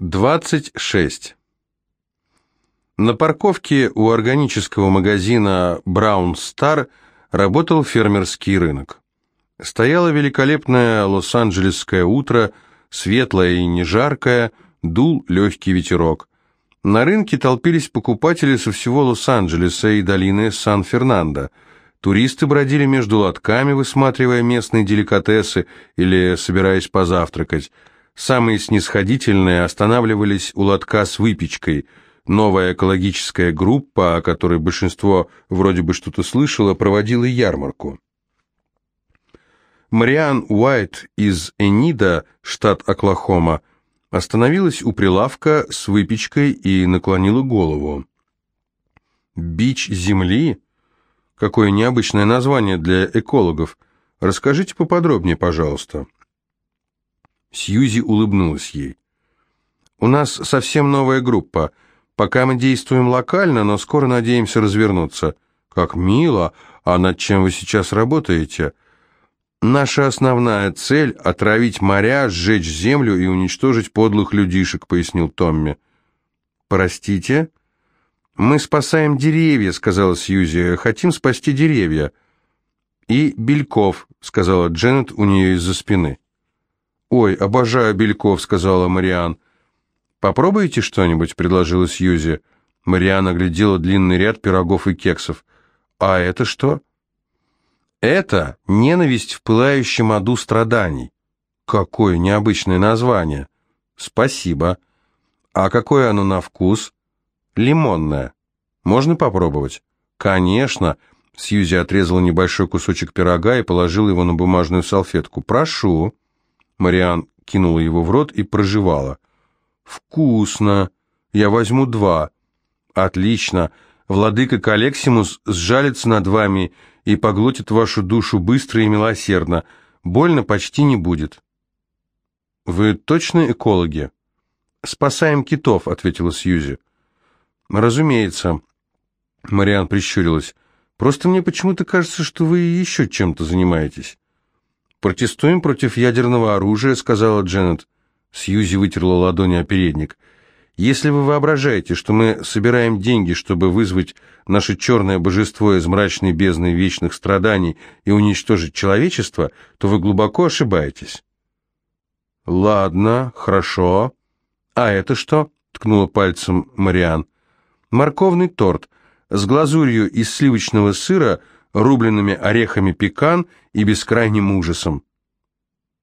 26. На парковке у органического магазина Brown Star работал фермерский рынок. Стояло великолепное лос-анджелесское утро, светлое и не жаркое, дул легкий ветерок. На рынке толпились покупатели со всего Лос-Анджелеса и долины Сан-Фернандо. Туристы бродили между лотками, высматривая местные деликатесы или собираясь позавтракать. Самые снисходительные останавливались у лотка с выпечкой. Новая экологическая группа, о которой большинство вроде бы что-то слышало, проводила ярмарку. Мариан Уайт из Энида, штат Оклахома, остановилась у прилавка с выпечкой и наклонила голову. «Бич земли? Какое необычное название для экологов. Расскажите поподробнее, пожалуйста». Сьюзи улыбнулась ей. «У нас совсем новая группа. Пока мы действуем локально, но скоро надеемся развернуться». «Как мило! А над чем вы сейчас работаете?» «Наша основная цель — отравить моря, сжечь землю и уничтожить подлых людишек», — пояснил Томми. «Простите?» «Мы спасаем деревья», — сказала Сьюзи. «Хотим спасти деревья». «И бельков», — сказала Дженнет у нее из-за спины. «Ой, обожаю бельков», — сказала Мариан. «Попробуйте что-нибудь», — предложила Сьюзи. Мариан оглядела длинный ряд пирогов и кексов. «А это что?» «Это ненависть в пылающем аду страданий». «Какое необычное название!» «Спасибо. А какое оно на вкус?» «Лимонное. Можно попробовать?» «Конечно». Сьюзи отрезала небольшой кусочек пирога и положила его на бумажную салфетку. «Прошу». Мариан кинула его в рот и прожевала. «Вкусно! Я возьму два». «Отлично! Владыка Калексимус сжалится над вами и поглотит вашу душу быстро и милосердно. Больно почти не будет». «Вы точно экологи?» «Спасаем китов», — ответила Сьюзи. «Разумеется», — Мариан прищурилась. «Просто мне почему-то кажется, что вы еще чем-то занимаетесь». «Протестуем против ядерного оружия», — сказала Дженнет. Сьюзи вытерла ладони о передник. «Если вы воображаете, что мы собираем деньги, чтобы вызвать наше черное божество из мрачной бездны вечных страданий и уничтожить человечество, то вы глубоко ошибаетесь». «Ладно, хорошо. А это что?» — ткнула пальцем Мариан. «Морковный торт с глазурью из сливочного сыра, рубленными орехами пекан и бескрайним ужасом.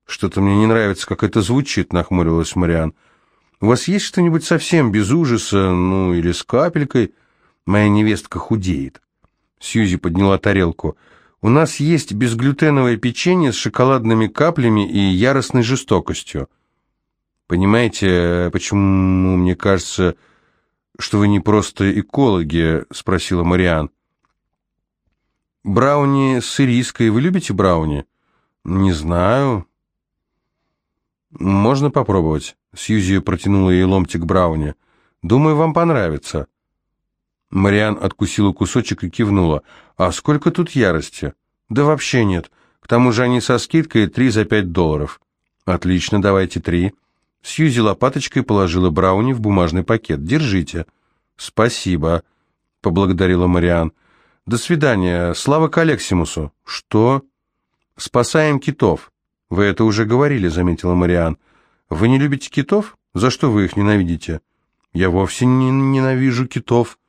«Что-то мне не нравится, как это звучит», — нахмурилась Мариан. «У вас есть что-нибудь совсем без ужаса, ну, или с капелькой? Моя невестка худеет». Сьюзи подняла тарелку. «У нас есть безглютеновое печенье с шоколадными каплями и яростной жестокостью». «Понимаете, почему мне кажется, что вы не просто экологи?» — спросила Мариан. Брауни с ириской. Вы любите брауни? Не знаю. Можно попробовать. Сьюзи протянула ей ломтик брауни. Думаю, вам понравится. Мариан откусила кусочек и кивнула. А сколько тут ярости? Да вообще нет. К тому же они со скидкой три за пять долларов. Отлично, давайте три. Сьюзи лопаточкой положила брауни в бумажный пакет. Держите. Спасибо, поблагодарила Мариан. «До свидания. Слава Калексимусу». «Что?» «Спасаем китов». «Вы это уже говорили», — заметила Мариан. «Вы не любите китов? За что вы их ненавидите?» «Я вовсе не ненавижу китов».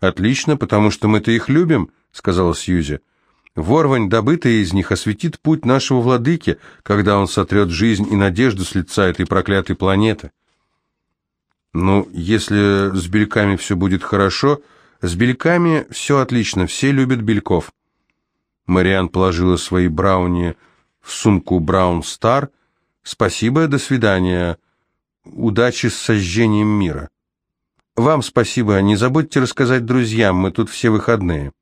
«Отлично, потому что мы-то их любим», — сказала Сьюзи. «Ворвань, добытая из них, осветит путь нашего владыки, когда он сотрет жизнь и надежду с лица этой проклятой планеты». «Ну, если с бельками все будет хорошо», с бельками все отлично, все любят бельков. Мариан положила свои брауни в сумку Браун Стар. Спасибо, до свидания. Удачи с сожжением мира. Вам спасибо, не забудьте рассказать друзьям, мы тут все выходные.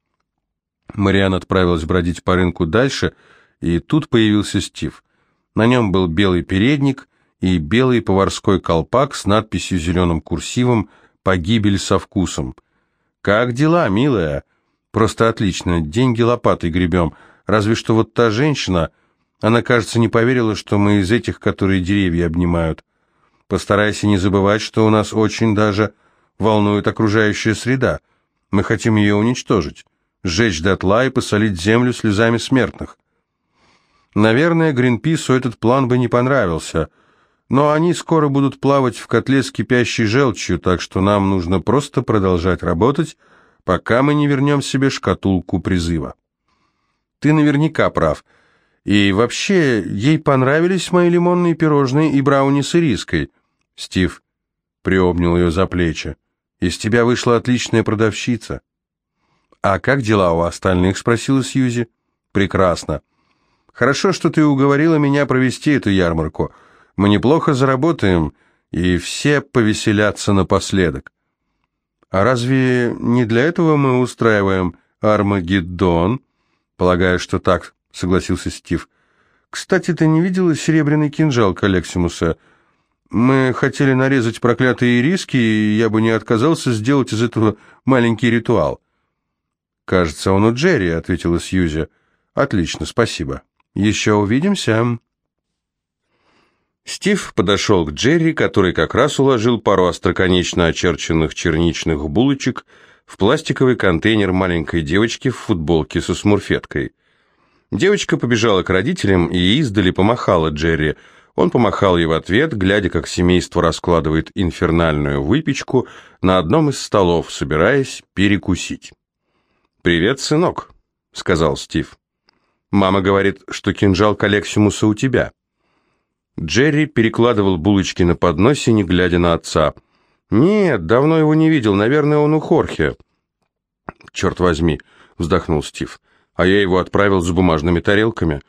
Мариан отправилась бродить по рынку дальше, и тут появился Стив. На нем был белый передник и белый поварской колпак с надписью зеленым курсивом «Погибель со вкусом». «Как дела, милая?» «Просто отлично. Деньги лопатой гребем. Разве что вот та женщина...» Она, кажется, не поверила, что мы из этих, которые деревья обнимают. Постарайся не забывать, что у нас очень даже волнует окружающая среда. Мы хотим ее уничтожить, сжечь дотла и посолить землю слезами смертных. Наверное, Гринпису этот план бы не понравился, но они скоро будут плавать в котле с кипящей желчью, так что нам нужно просто продолжать работать, пока мы не вернем себе шкатулку призыва. Ты наверняка прав. И вообще, ей понравились мои лимонные пирожные и брауни с ириской. Стив приобнял ее за плечи. Из тебя вышла отличная продавщица. А как дела у остальных? спросила Сьюзи. Прекрасно. Хорошо, что ты уговорила меня провести эту ярмарку. Мы неплохо заработаем, и все повеселятся напоследок. А разве не для этого мы устраиваем Армагеддон? Полагаю, что так, согласился Стив. Кстати, ты не видела серебряный кинжал Калексимуса? Мы хотели нарезать проклятые риски, и я бы не отказался сделать из этого маленький ритуал. Кажется, он у Джерри, ответила Сьюзи. Отлично, спасибо. Еще увидимся. Стив подошел к Джерри, который как раз уложил пару остроконечно очерченных черничных булочек в пластиковый контейнер маленькой девочки в футболке со смурфеткой. Девочка побежала к родителям и издали помахала Джерри. Он помахал ей в ответ, глядя, как семейство раскладывает инфернальную выпечку на одном из столов, собираясь перекусить. «Привет, сынок», — сказал Стив. Мама говорит, что кинжал Калексимуса у тебя. Джерри перекладывал булочки на подносе, не глядя на отца. Нет, давно его не видел, наверное, он у Хорхе. Черт возьми, вздохнул Стив. А я его отправил с бумажными тарелками.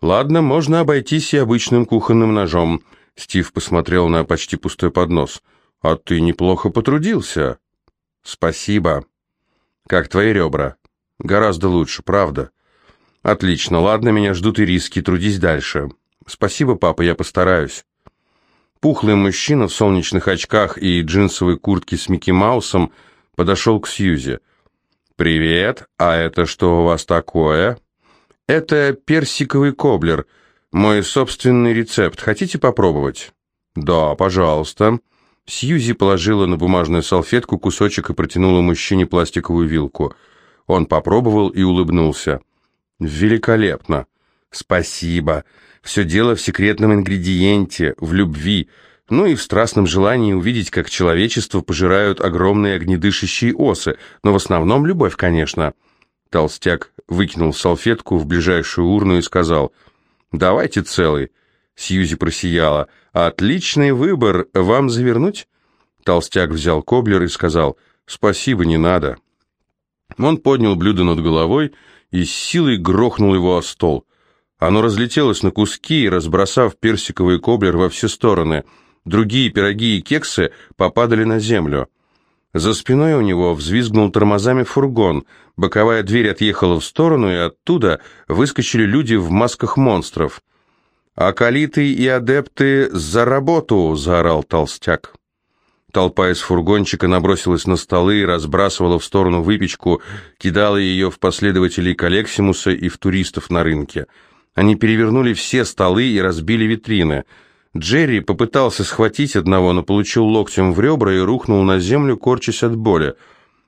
Ладно, можно обойтись и обычным кухонным ножом. Стив посмотрел на почти пустой поднос. А ты неплохо потрудился. Спасибо. Как твои ребра? Гораздо лучше, правда. Отлично, ладно, меня ждут и риски, трудись дальше. Спасибо, папа, я постараюсь. Пухлый мужчина в солнечных очках и джинсовой куртке с Микки Маусом подошел к Сьюзи. «Привет, а это что у вас такое?» «Это персиковый коблер, мой собственный рецепт. Хотите попробовать?» «Да, пожалуйста». Сьюзи положила на бумажную салфетку кусочек и протянула мужчине пластиковую вилку. Он попробовал и улыбнулся. Великолепно. Спасибо. Все дело в секретном ингредиенте, в любви, ну и в страстном желании увидеть, как человечество пожирают огромные огнедышащие осы, но в основном любовь, конечно. Толстяк выкинул салфетку в ближайшую урну и сказал, «Давайте целый». Сьюзи просияла. «Отличный выбор. Вам завернуть?» Толстяк взял коблер и сказал, «Спасибо, не надо». Он поднял блюдо над головой и с силой грохнул его о стол. Оно разлетелось на куски, разбросав персиковый коблер во все стороны. Другие пироги и кексы попадали на землю. За спиной у него взвизгнул тормозами фургон, боковая дверь отъехала в сторону, и оттуда выскочили люди в масках монстров. «Акалиты и адепты за работу!» — заорал толстяк. Толпа из фургончика набросилась на столы и разбрасывала в сторону выпечку, кидала ее в последователей Калексимуса и в туристов на рынке. Они перевернули все столы и разбили витрины. Джерри попытался схватить одного, но получил локтем в ребра и рухнул на землю, корчась от боли.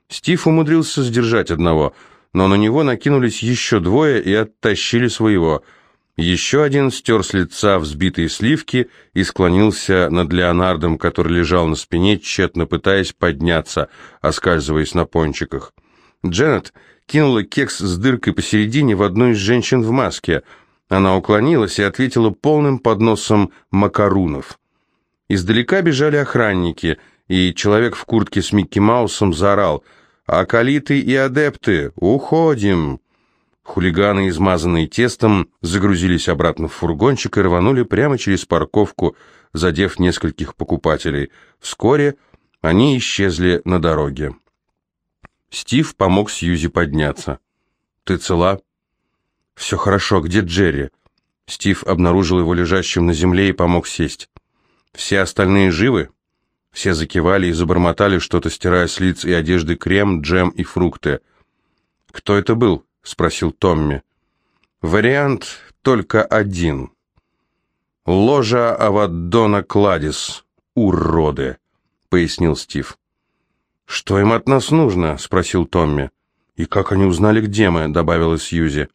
Стив умудрился сдержать одного, но на него накинулись еще двое и оттащили своего – еще один стер с лица взбитые сливки и склонился над Леонардом, который лежал на спине, тщетно пытаясь подняться, оскальзываясь на пончиках. Дженнет кинула кекс с дыркой посередине в одну из женщин в маске. Она уклонилась и ответила полным подносом макарунов. Издалека бежали охранники, и человек в куртке с Микки Маусом заорал «Акалиты и адепты, уходим!» Хулиганы, измазанные тестом, загрузились обратно в фургончик и рванули прямо через парковку, задев нескольких покупателей. Вскоре они исчезли на дороге. Стив помог Сьюзи подняться. «Ты цела?» «Все хорошо. Где Джерри?» Стив обнаружил его лежащим на земле и помог сесть. «Все остальные живы?» Все закивали и забормотали что-то, стирая с лиц и одежды крем, джем и фрукты. «Кто это был?» — спросил Томми. «Вариант только один. Ложа Аваддона Кладис. уроды», — пояснил Стив. «Что им от нас нужно?» — спросил Томми. «И как они узнали, где мы?» — добавила Сьюзи.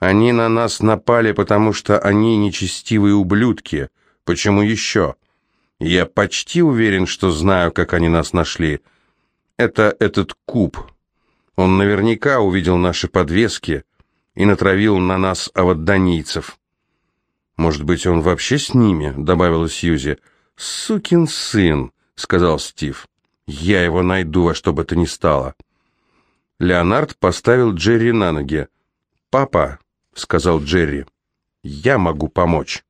«Они на нас напали, потому что они нечестивые ублюдки. Почему еще?» «Я почти уверен, что знаю, как они нас нашли. Это этот куб. Он наверняка увидел наши подвески и натравил на нас аводданийцев». «Может быть, он вообще с ними?» — добавила Сьюзи. «Сукин сын», — сказал Стив. «Я его найду во что бы то ни стало». Леонард поставил Джерри на ноги. «Папа», — сказал Джерри, — «я могу помочь».